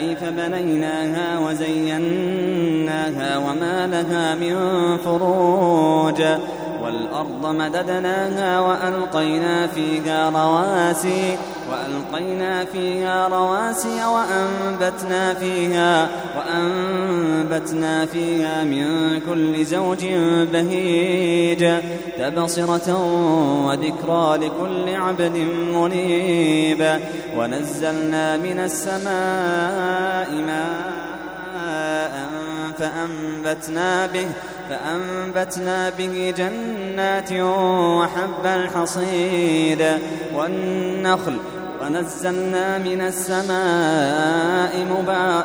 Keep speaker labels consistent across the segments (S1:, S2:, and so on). S1: كيف بنيناها وزيناها وما لها من فروج والأرض مددناها وألقينا فيها رواسي وألقينا فيها رواسي وأنبتنا فيها وأنبتنا وأنبتنا فيها من كل زوج بهيج تبصرة وذكرى لكل عبد منيب ونزلنا من السماء ماء فأنبتنا به فأنبتنا به جنات وحب الحصيد والنخل ونزلنا من السماء مبارك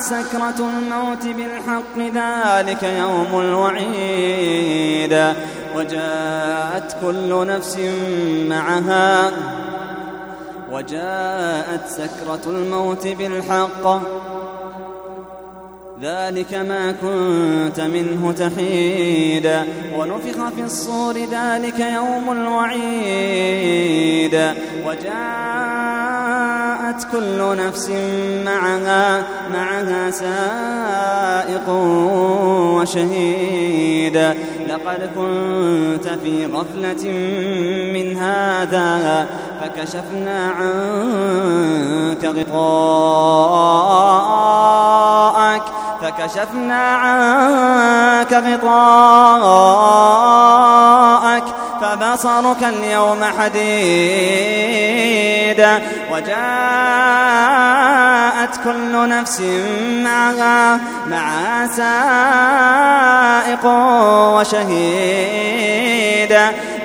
S1: وجاءت سكرة الموت بالحق ذلك يوم الوعيد وجاءت كل نفس معها وجاءت سكرة الموت بالحق ذلك ما كنت منه تحيد ونفخ في الصور ذلك يوم الوعيد وجاءت واتبعت كل نفس معها معها سائق وشهيد لقد كنت في غفلة من هذا فكشفنا عنك غطاءك فكشفنا عنك غطاءك وبصرك اليوم حديد وجاءت كل نفس معها معها سائق وشهيد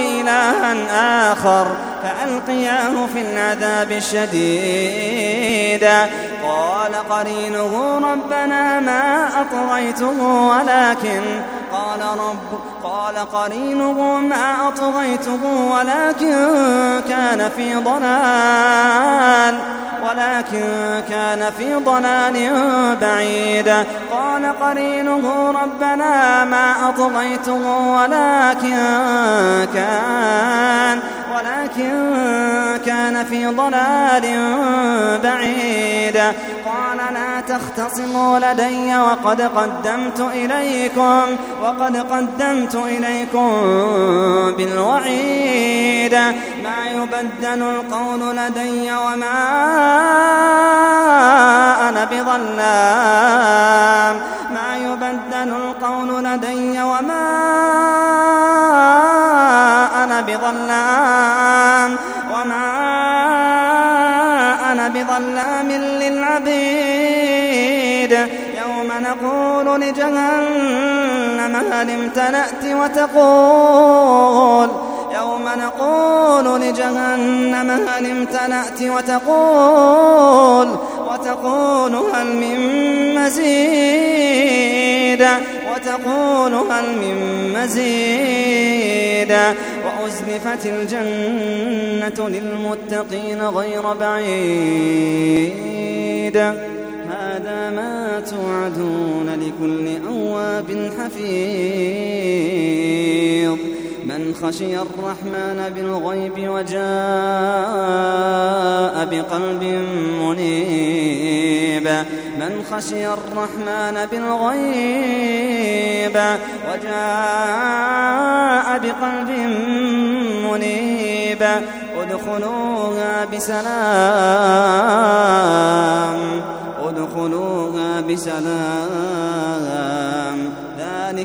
S1: إلها آخر فألقياه في العذاب الشديد قال قرينه ربنا ما أطغيته ولكن قال رب قال قرينه ما أطغيته ولكن كان في ضلال ولكن كان في ضلال بعيد قال قرينه ربنا ما أطغيته ولكن كان ولكن كان في ضلال بعيد تختصموا لدي وقد قدمت إليكم وقد قدمت إليكم بالوعيد ما يبدل القول لدي وما أنا بظلام ما يبدل القول لدي وما أنا بظلام وما كان بظلام للعبيد يوم نقول لجهنم هل امتلأت وتقول يوم نقول لجهنم هل امتلأت وتقول وتقول هل من مزيد تقول هل من مزيد وأزلفت الجنة للمتقين غير بعيد هذا ما توعدون لكل أواب حفيظ من خشي الرحمن بالغيب وجاء بقلب منيب من خشي الرحمن بالغيب وجاء بقلب منيب ادخلوها بسلام ادخلوها بسلام